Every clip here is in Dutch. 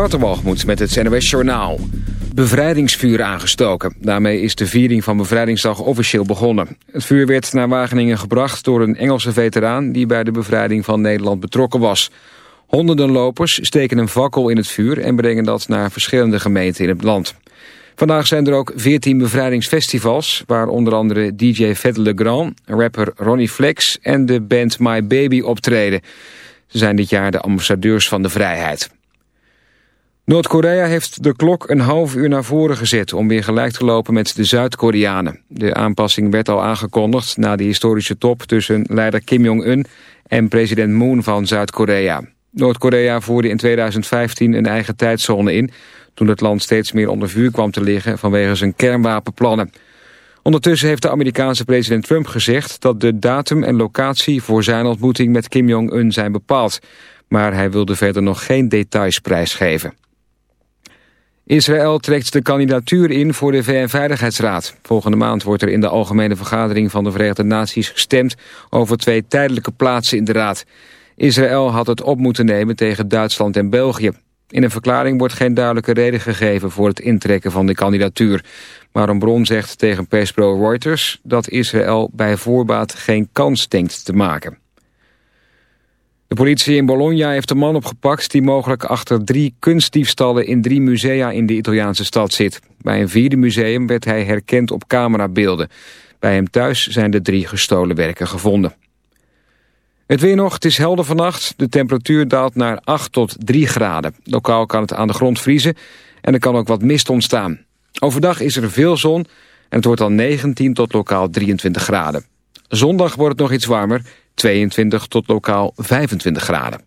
Waterwalgemoed met het NOS Journaal. Bevrijdingsvuur aangestoken. Daarmee is de viering van Bevrijdingsdag officieel begonnen. Het vuur werd naar Wageningen gebracht door een Engelse veteraan... die bij de bevrijding van Nederland betrokken was. Honderden lopers steken een fakkel in het vuur... en brengen dat naar verschillende gemeenten in het land. Vandaag zijn er ook 14 bevrijdingsfestivals... waar onder andere DJ Fed Legrand, rapper Ronnie Flex... en de band My Baby optreden. Ze zijn dit jaar de ambassadeurs van de vrijheid. Noord-Korea heeft de klok een half uur naar voren gezet... om weer gelijk te lopen met de Zuid-Koreanen. De aanpassing werd al aangekondigd na de historische top... tussen leider Kim Jong-un en president Moon van Zuid-Korea. Noord-Korea voerde in 2015 een eigen tijdzone in... toen het land steeds meer onder vuur kwam te liggen... vanwege zijn kernwapenplannen. Ondertussen heeft de Amerikaanse president Trump gezegd... dat de datum en locatie voor zijn ontmoeting met Kim Jong-un zijn bepaald. Maar hij wilde verder nog geen details prijsgeven. Israël trekt de kandidatuur in voor de VN-veiligheidsraad. Volgende maand wordt er in de Algemene Vergadering van de Verenigde Naties gestemd over twee tijdelijke plaatsen in de raad. Israël had het op moeten nemen tegen Duitsland en België. In een verklaring wordt geen duidelijke reden gegeven voor het intrekken van de kandidatuur. Maar een bron zegt tegen persbureau Reuters dat Israël bij voorbaat geen kans denkt te maken. De politie in Bologna heeft een man opgepakt die mogelijk achter drie kunstdiefstallen in drie musea in de Italiaanse stad zit. Bij een vierde museum werd hij herkend op camerabeelden. Bij hem thuis zijn de drie gestolen werken gevonden. Het weer nog, het is helder vannacht. De temperatuur daalt naar 8 tot 3 graden. Lokaal kan het aan de grond vriezen en er kan ook wat mist ontstaan. Overdag is er veel zon en het wordt dan 19 tot lokaal 23 graden. Zondag wordt het nog iets warmer, 22 tot lokaal 25 graden.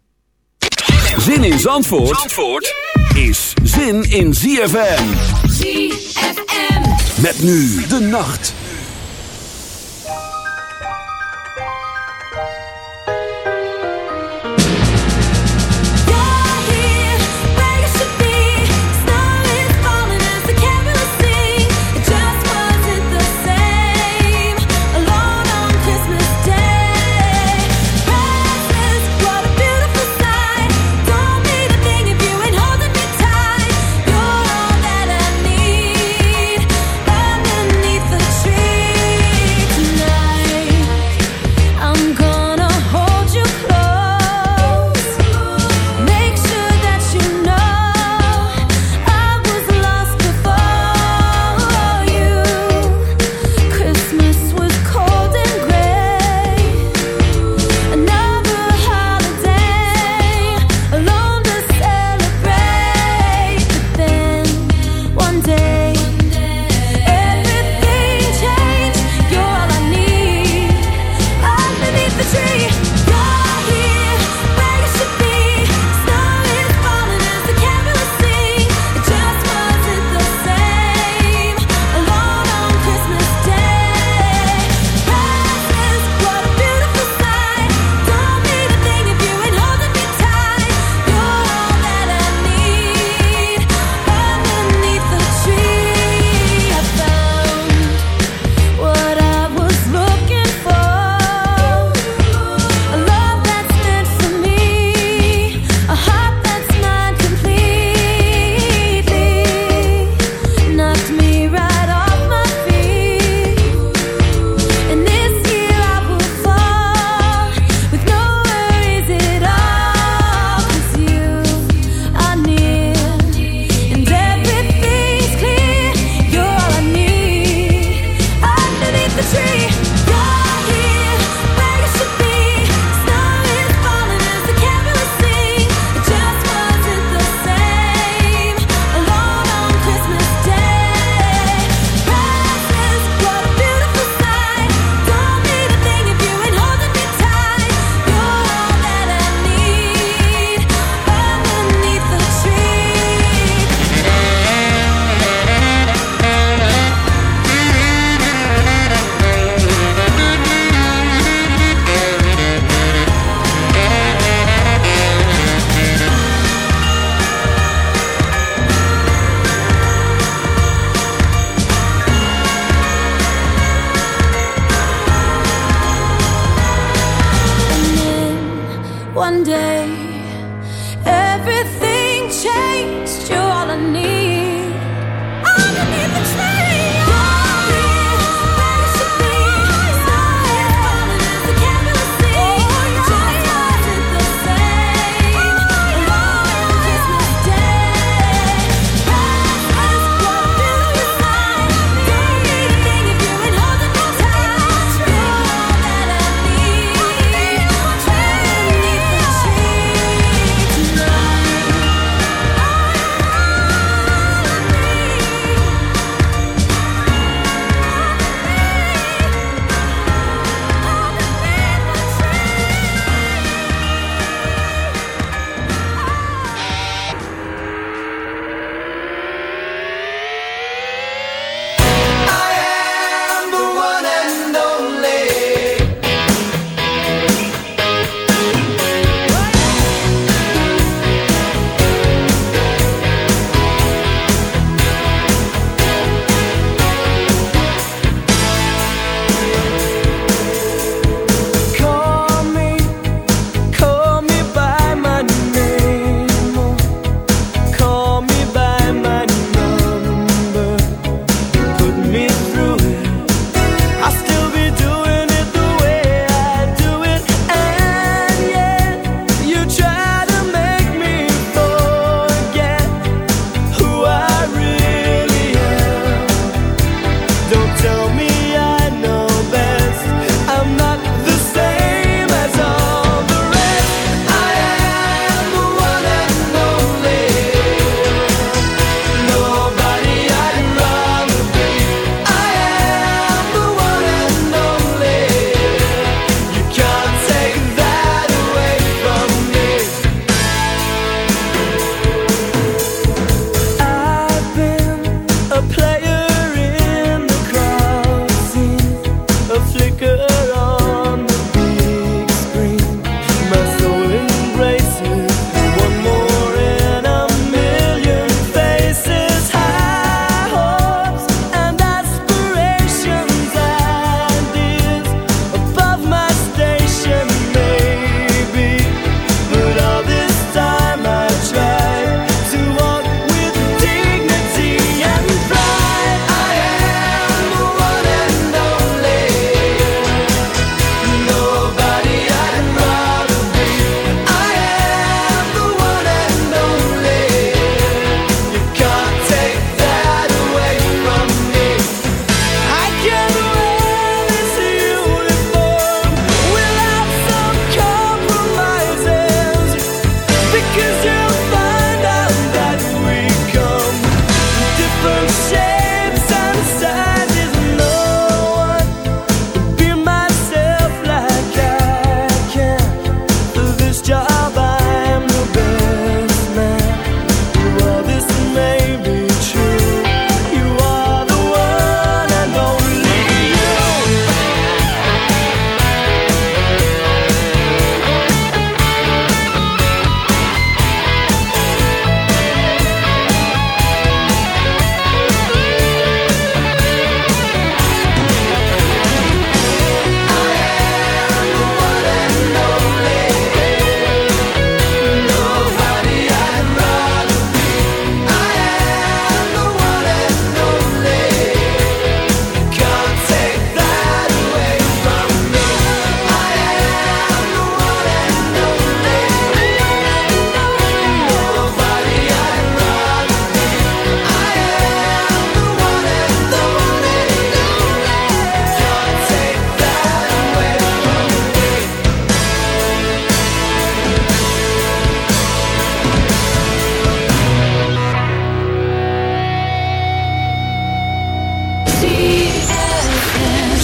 Zin in Zandvoort, Zandvoort is zin in ZFM. ZFM. Met nu de nacht.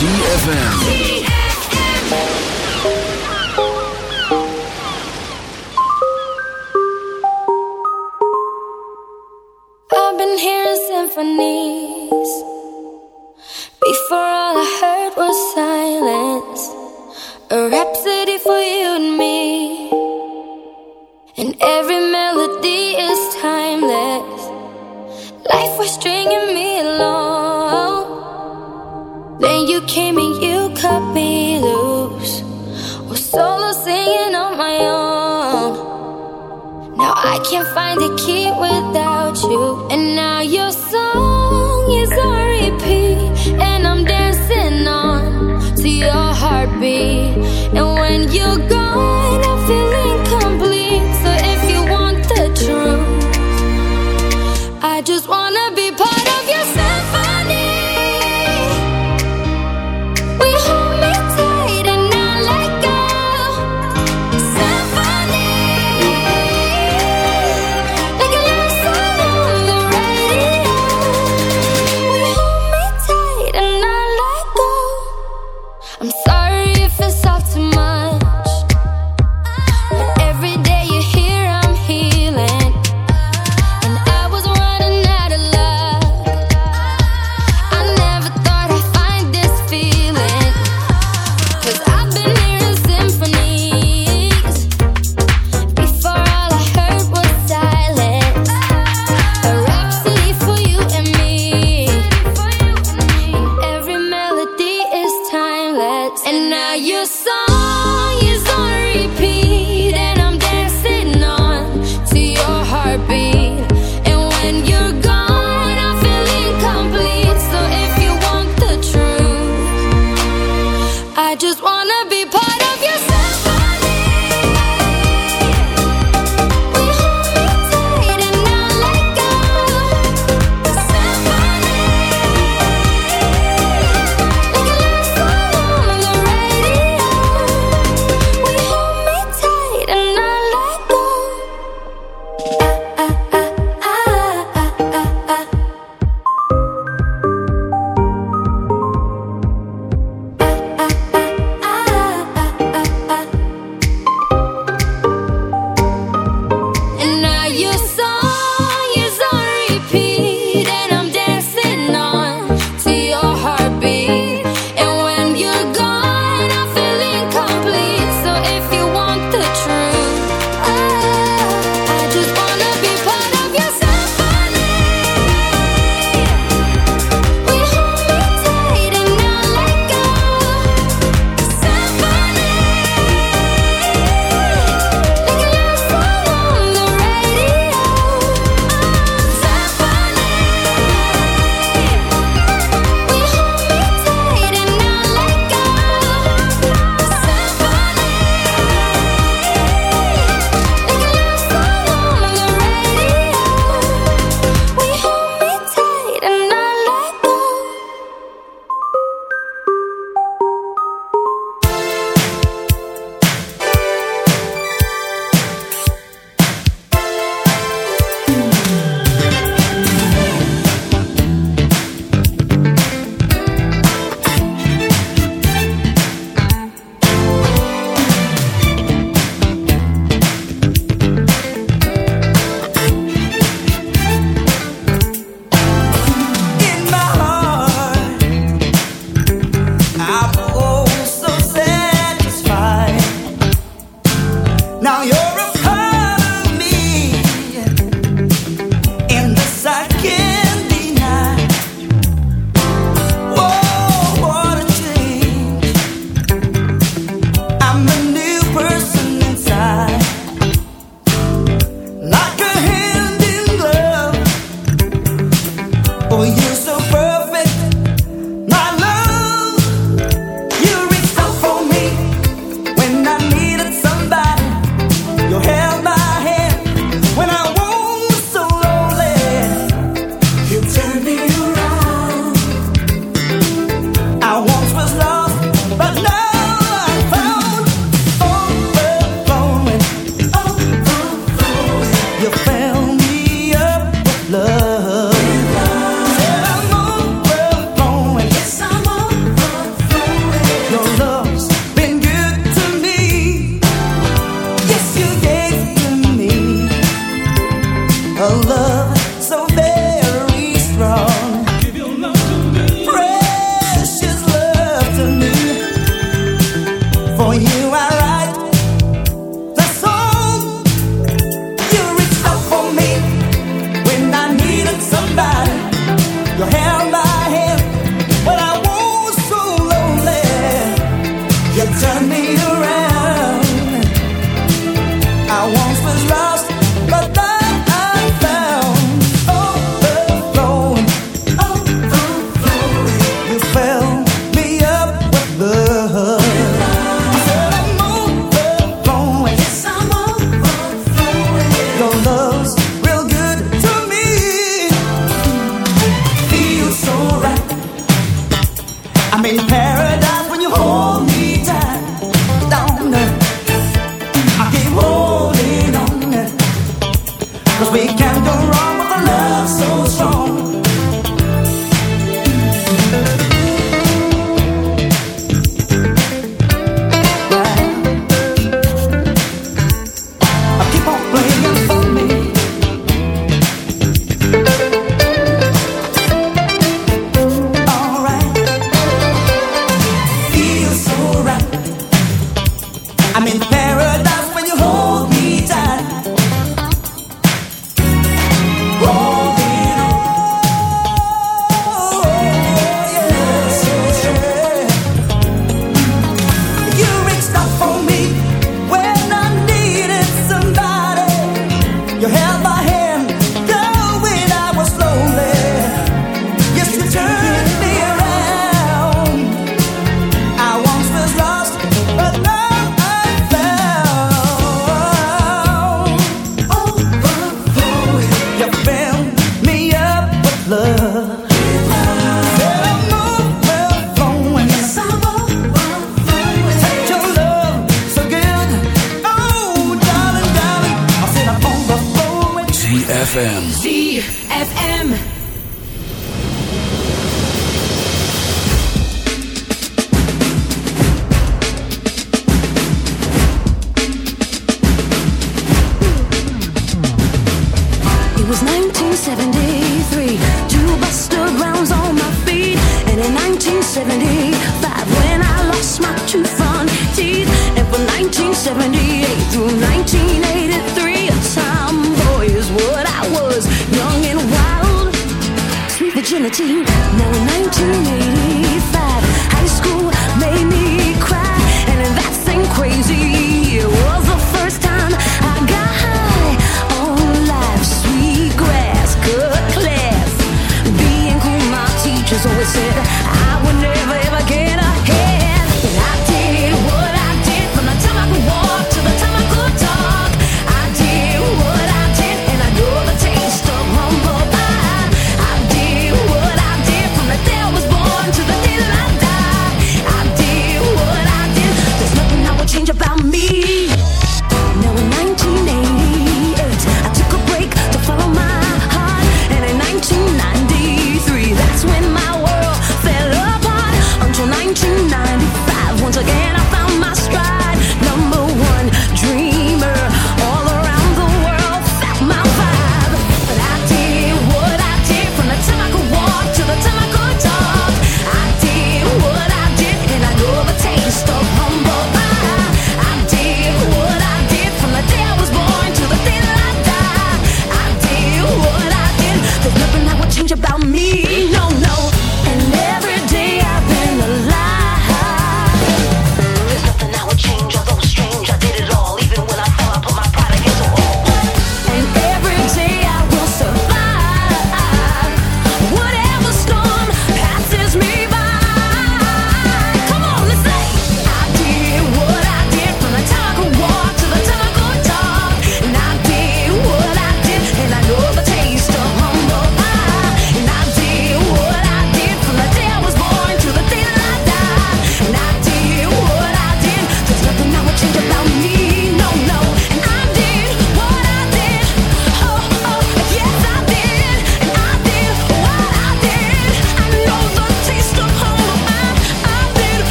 ZFM.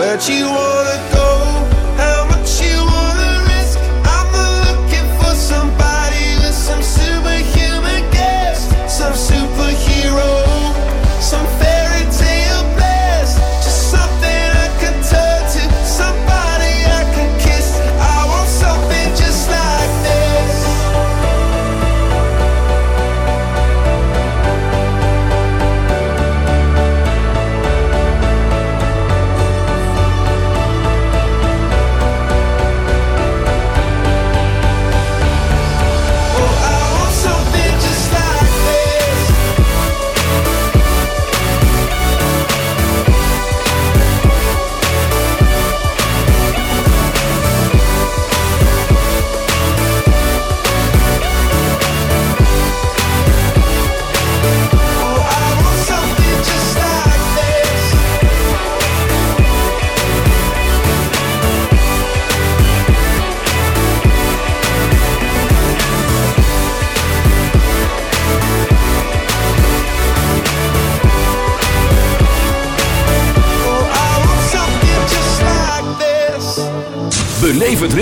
What you want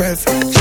Is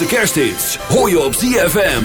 grootste kersthits hoor je op ZFM.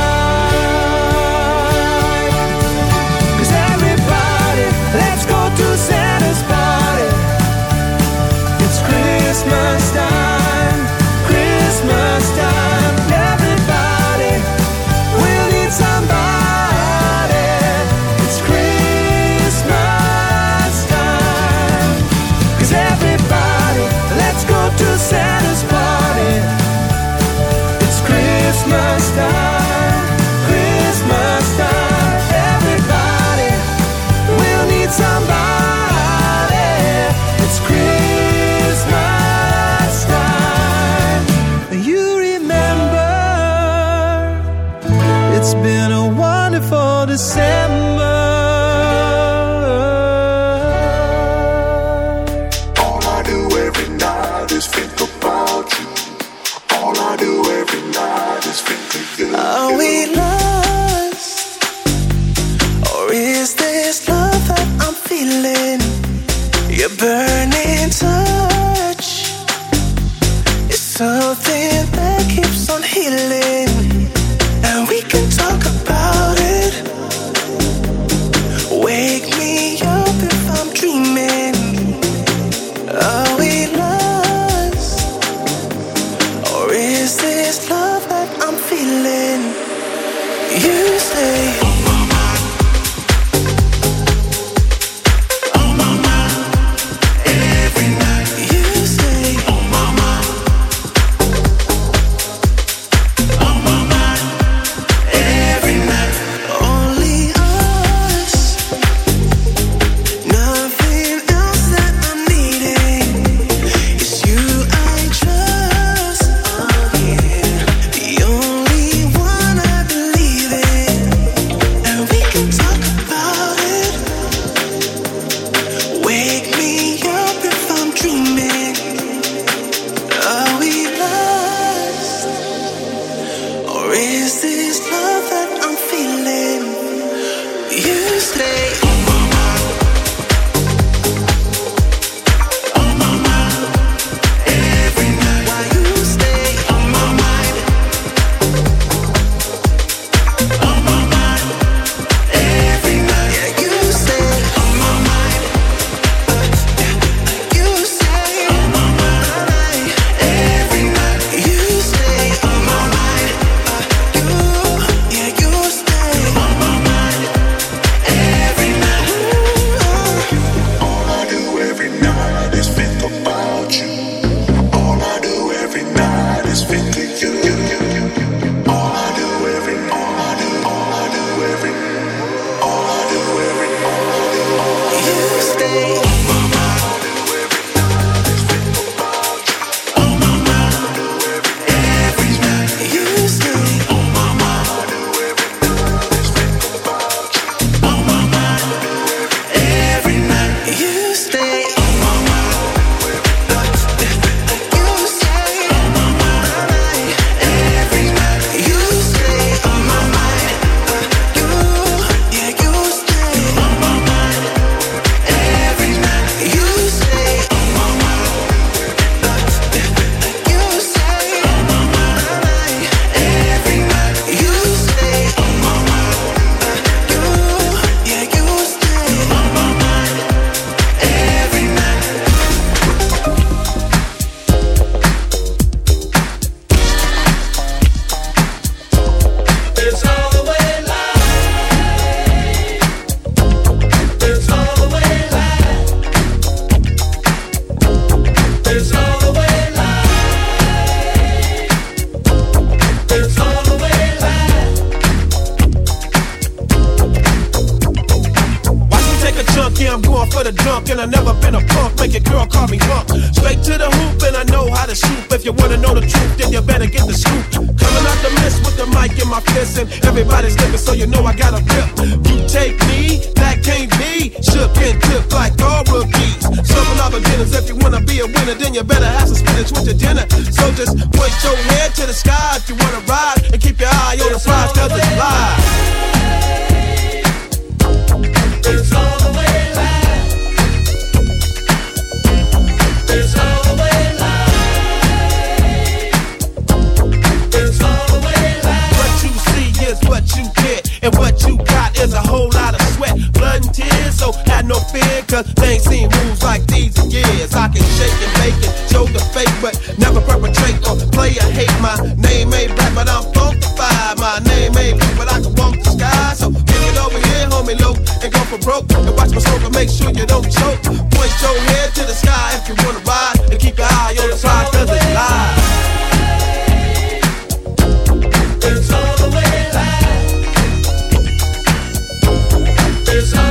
you say made me, but I can walk the sky. So bring it over here, homie, low, and go for broke. And watch my smoke and make sure you don't choke. Point your head to the sky if you wanna ride, and keep your eye on the prize, cause it's live. It's all the way live. It's all